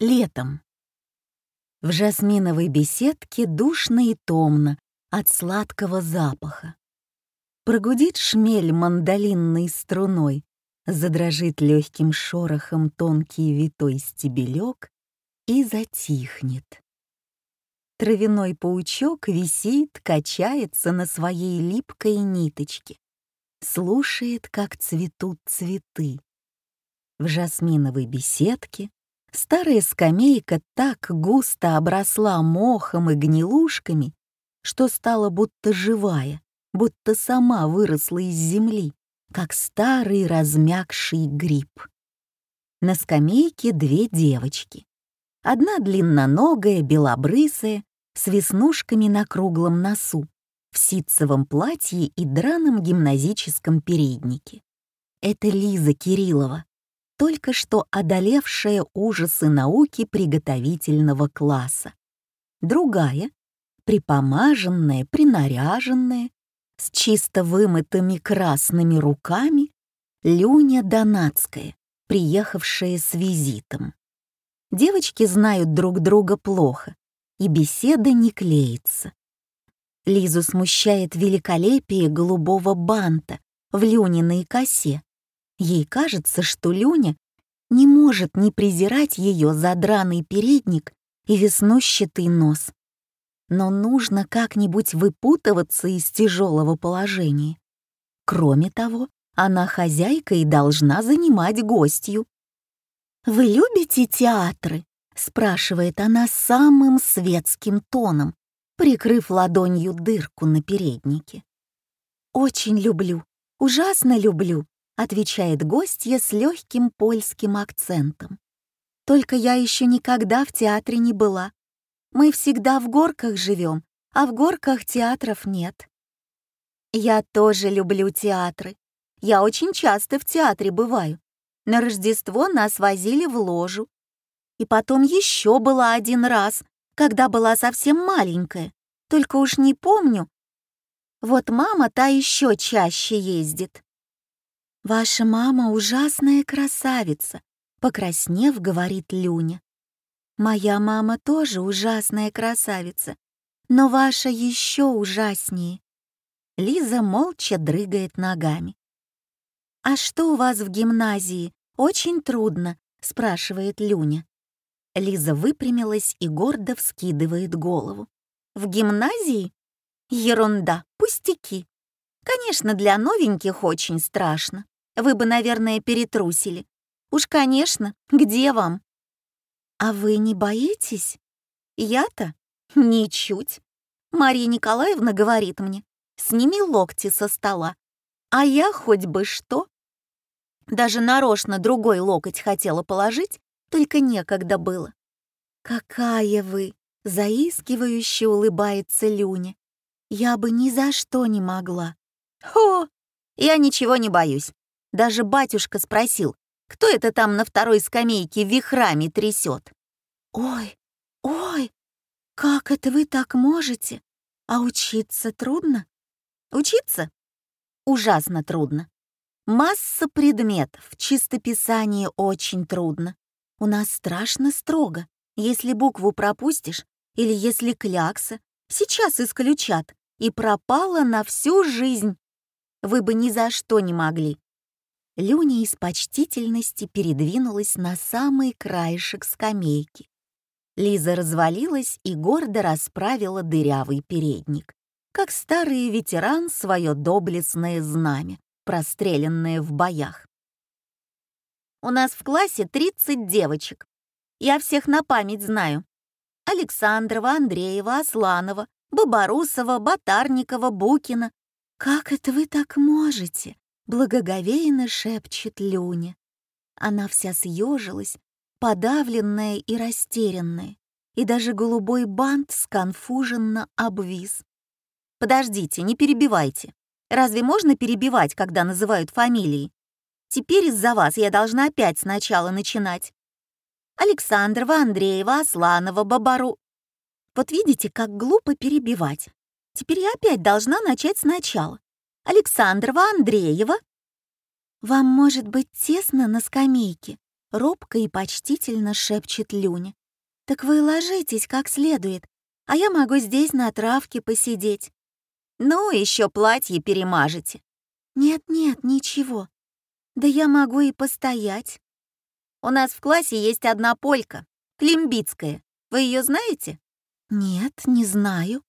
Летом. В жасминовой беседке душно и томно от сладкого запаха. Прогудит шмель мандолинной струной, задрожит легким шорохом тонкий витой стебелек и затихнет. Травяной паучок висит, качается на своей липкой ниточке, слушает, как цветут цветы. В жасминовой беседке Старая скамейка так густо обросла мохом и гнилушками, что стала будто живая, будто сама выросла из земли, как старый размягший гриб. На скамейке две девочки. Одна длинноногая, белобрысая, с веснушками на круглом носу, в ситцевом платье и драном гимназическом переднике. Это Лиза Кириллова, только что одолевшая ужасы науки приготовительного класса. Другая, припомаженная, принаряженная, с чисто вымытыми красными руками, Люня Донацкая, приехавшая с визитом. Девочки знают друг друга плохо, и беседа не клеится. Лизу смущает великолепие голубого банта в Люниной косе, Ей кажется, что Люня не может не презирать ее за драный передник и веснущатый нос. Но нужно как-нибудь выпутываться из тяжелого положения. Кроме того, она хозяйка и должна занимать гостью. «Вы любите театры?» — спрашивает она самым светским тоном, прикрыв ладонью дырку на переднике. «Очень люблю, ужасно люблю», отвечает гостья с легким польским акцентом. Только я еще никогда в театре не была. Мы всегда в горках живем, а в горках театров нет. Я тоже люблю театры. Я очень часто в театре бываю. На Рождество нас возили в ложу. И потом еще была один раз, когда была совсем маленькая. Только уж не помню. Вот мама та еще чаще ездит. «Ваша мама ужасная красавица», — покраснев, говорит Люня. «Моя мама тоже ужасная красавица, но ваша еще ужаснее». Лиза молча дрыгает ногами. «А что у вас в гимназии? Очень трудно», — спрашивает Люня. Лиза выпрямилась и гордо вскидывает голову. «В гимназии? Ерунда, пустяки. Конечно, для новеньких очень страшно. Вы бы, наверное, перетрусили. Уж, конечно, где вам? А вы не боитесь? Я-то? Ничуть. Мария Николаевна говорит мне, сними локти со стола. А я хоть бы что. Даже нарочно другой локоть хотела положить, только некогда было. «Какая вы!» — заискивающе улыбается Люня. «Я бы ни за что не могла». «О, я ничего не боюсь. Даже батюшка спросил, кто это там на второй скамейке вихрами трясет. «Ой, ой, как это вы так можете? А учиться трудно?» «Учиться? Ужасно трудно. Масса предметов, чистописание очень трудно. У нас страшно строго. Если букву пропустишь или если клякса, сейчас исключат, и пропала на всю жизнь. Вы бы ни за что не могли. Люня из почтительности передвинулась на самый краешек скамейки. Лиза развалилась и гордо расправила дырявый передник, как старый ветеран свое доблестное знамя, простреленное в боях. «У нас в классе 30 девочек. Я всех на память знаю. Александрова, Андреева, Асланова, Бабарусова, Батарникова, Букина. Как это вы так можете?» Благоговейно шепчет Люня. Она вся съежилась, подавленная и растерянная, и даже голубой бант сконфуженно обвис. «Подождите, не перебивайте. Разве можно перебивать, когда называют фамилии? Теперь из-за вас я должна опять сначала начинать. Александрова, Андреева, Асланова, Бабару. Вот видите, как глупо перебивать. Теперь я опять должна начать сначала. Александрова, Андреева. Вам может быть тесно на скамейке. робко и почтительно шепчет Люня. «Так вы ложитесь как следует, а я могу здесь на травке посидеть. Ну, еще платье перемажете». «Нет-нет, ничего. Да я могу и постоять. У нас в классе есть одна полька, Климбицкая. Вы ее знаете?» «Нет, не знаю».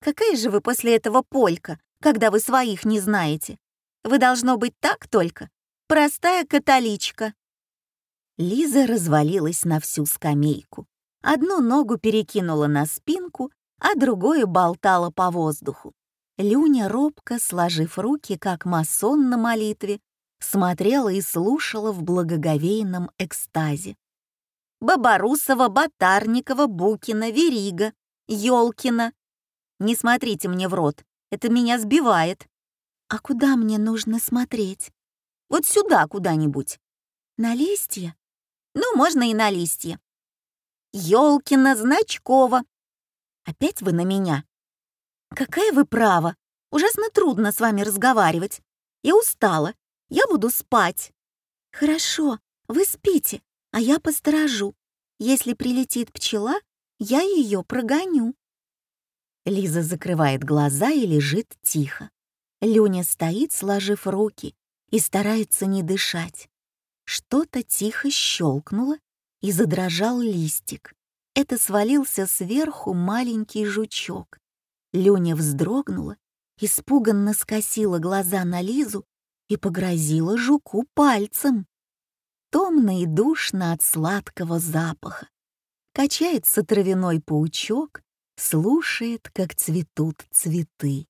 «Какая же вы после этого полька, когда вы своих не знаете? Вы должно быть так только. Простая католичка». Лиза развалилась на всю скамейку. Одну ногу перекинула на спинку, а другую болтала по воздуху. Люня, робко сложив руки, как масон на молитве, смотрела и слушала в благоговейном экстазе. Бабарусова, Батарникова, Букина, Верига, Ёлкина. Не смотрите мне в рот, это меня сбивает. А куда мне нужно смотреть? Вот сюда куда-нибудь. На листья? Ну, можно и на листья. Ёлкина, Значкова. Опять вы на меня? Какая вы права? Ужасно трудно с вами разговаривать. Я устала. Я буду спать. Хорошо, вы спите, а я посторожу. Если прилетит пчела, я ее прогоню. Лиза закрывает глаза и лежит тихо. Люня стоит, сложив руки, и старается не дышать. Что-то тихо щелкнуло, и задрожал листик. Это свалился сверху маленький жучок. Люня вздрогнула, испуганно скосила глаза на Лизу и погрозила жуку пальцем. Томно и душно от сладкого запаха. Качается травяной паучок, слушает, как цветут цветы.